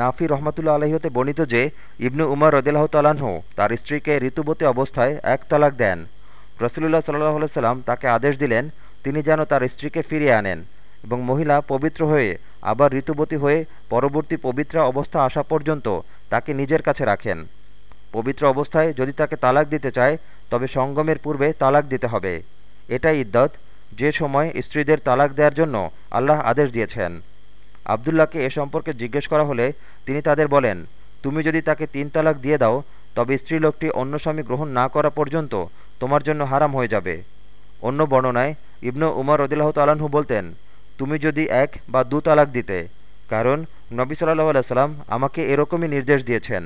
নাফি রহমতুল্লা আলহিহতে বর্ণিত যে, ইবনু উমর রদিল্লাহ তালাহ তার স্ত্রীকে ঋতুবতী অবস্থায় এক তালাক দেন। রসুলুল্লাহ সাল্লাহ সাল্লাম তাকে আদেশ দিলেন, তিনি যেন তার স্ত্রীকে ফিরিয়ে আনেন এবং মহিলা পবিত্র হয়ে আবার ঋতুবতী হয়ে পরবর্তী পবিত্র অবস্থা আসা পর্যন্ত তাকে নিজের কাছে রাখেন। পবিত্র অবস্থায় যদি তাকে তালাক দিতে চায়, তবে সঙ্গমের পূর্বে তালাক দিতে হবে। এটাই ইদ্যত, যে সময় স্ত্রীদের তালাক দেওয়ার জন্য আল্লাহ আদেশ দিয়েছেন। আবদুল্লাহকে এ সম্পর্কে জিজ্ঞেস করা হলে তিনি তাদের বলেন, তুমি যদি তাকে তিন তালাক দিয়ে দাও, তবে স্ত্রীলোকটি অন্য স্বামী গ্রহণ না করা পর্যন্ত তোমার জন্য হারাম হয়ে যাবে। অন্য বর্ণনায় ইবনু উমর রদিল্লাহ তালাহু বলতেন, তুমি যদি এক বা দু তালাক দিতে, কারণ নবী সাল্লাহ আলাইসাল্লাম আমাকে এরকমই নির্দেশ দিয়েছেন।